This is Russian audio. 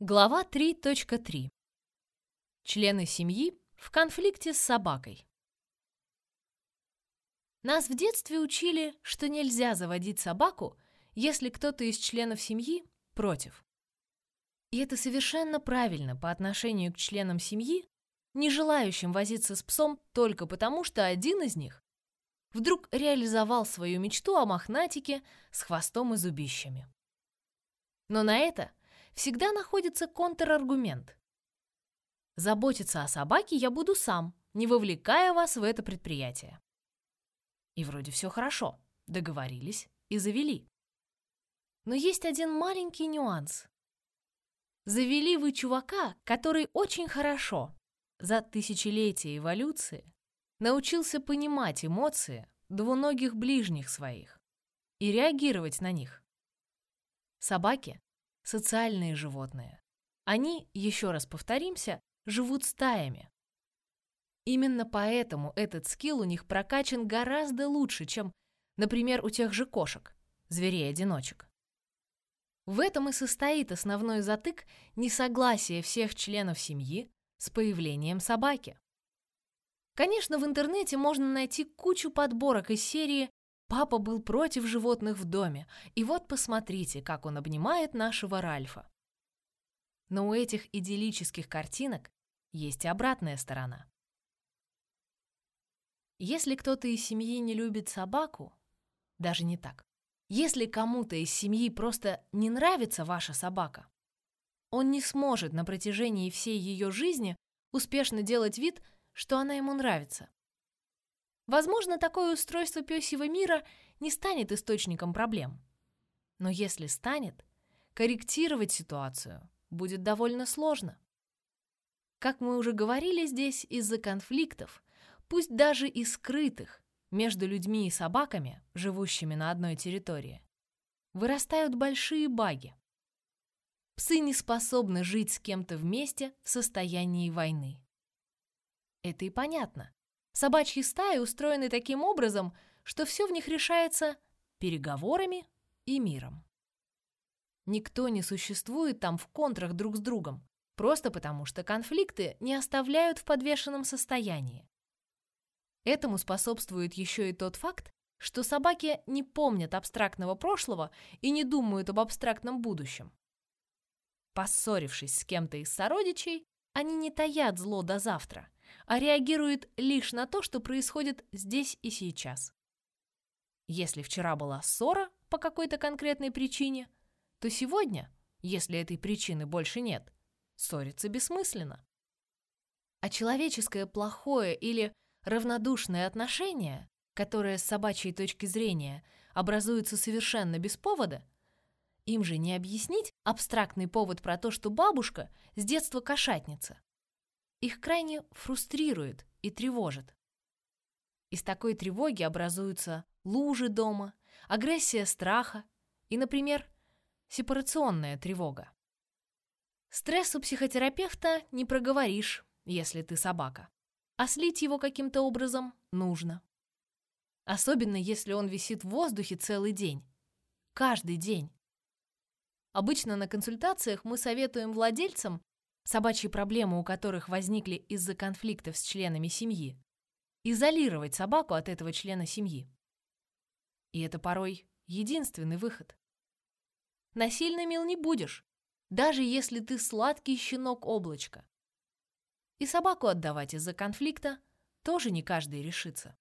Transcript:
Глава 3.3. Члены семьи в конфликте с собакой. Нас в детстве учили, что нельзя заводить собаку, если кто-то из членов семьи против. И это совершенно правильно по отношению к членам семьи, не желающим возиться с псом только потому, что один из них вдруг реализовал свою мечту о мохнатике с хвостом и зубищами. Но на это всегда находится контраргумент. Заботиться о собаке я буду сам, не вовлекая вас в это предприятие. И вроде все хорошо, договорились и завели. Но есть один маленький нюанс. Завели вы чувака, который очень хорошо за тысячелетия эволюции научился понимать эмоции двуногих ближних своих и реагировать на них. Собаки – социальные животные. Они, еще раз повторимся, живут стаями. Именно поэтому этот скилл у них прокачан гораздо лучше, чем, например, у тех же кошек, зверей-одиночек. В этом и состоит основной затык несогласия всех членов семьи с появлением собаки. Конечно, в интернете можно найти кучу подборок из серии «Папа был против животных в доме, и вот посмотрите, как он обнимает нашего Ральфа». Но у этих идиллических картинок есть и обратная сторона. Если кто-то из семьи не любит собаку, даже не так. Если кому-то из семьи просто не нравится ваша собака, он не сможет на протяжении всей ее жизни успешно делать вид, что она ему нравится. Возможно, такое устройство пёсьего мира не станет источником проблем. Но если станет, корректировать ситуацию будет довольно сложно. Как мы уже говорили здесь, из-за конфликтов, пусть даже и скрытых, между людьми и собаками, живущими на одной территории, вырастают большие баги. Псы не способны жить с кем-то вместе в состоянии войны. Это и понятно. Собачьи стаи устроены таким образом, что все в них решается переговорами и миром. Никто не существует там в контрах друг с другом, просто потому что конфликты не оставляют в подвешенном состоянии. Этому способствует еще и тот факт, что собаки не помнят абстрактного прошлого и не думают об абстрактном будущем. Поссорившись с кем-то из сородичей, они не таят зло до завтра – а реагирует лишь на то, что происходит здесь и сейчас. Если вчера была ссора по какой-то конкретной причине, то сегодня, если этой причины больше нет, ссориться бессмысленно. А человеческое плохое или равнодушное отношение, которое с собачьей точки зрения образуется совершенно без повода, им же не объяснить абстрактный повод про то, что бабушка с детства кошатница их крайне фрустрирует и тревожит. Из такой тревоги образуются лужи дома, агрессия страха и, например, сепарационная тревога. Стресс у психотерапевта не проговоришь, если ты собака, а слить его каким-то образом нужно. Особенно если он висит в воздухе целый день. Каждый день. Обычно на консультациях мы советуем владельцам собачьи проблемы у которых возникли из-за конфликтов с членами семьи, изолировать собаку от этого члена семьи. И это порой единственный выход. Насильно мил не будешь, даже если ты сладкий щенок-облачко. И собаку отдавать из-за конфликта тоже не каждый решится.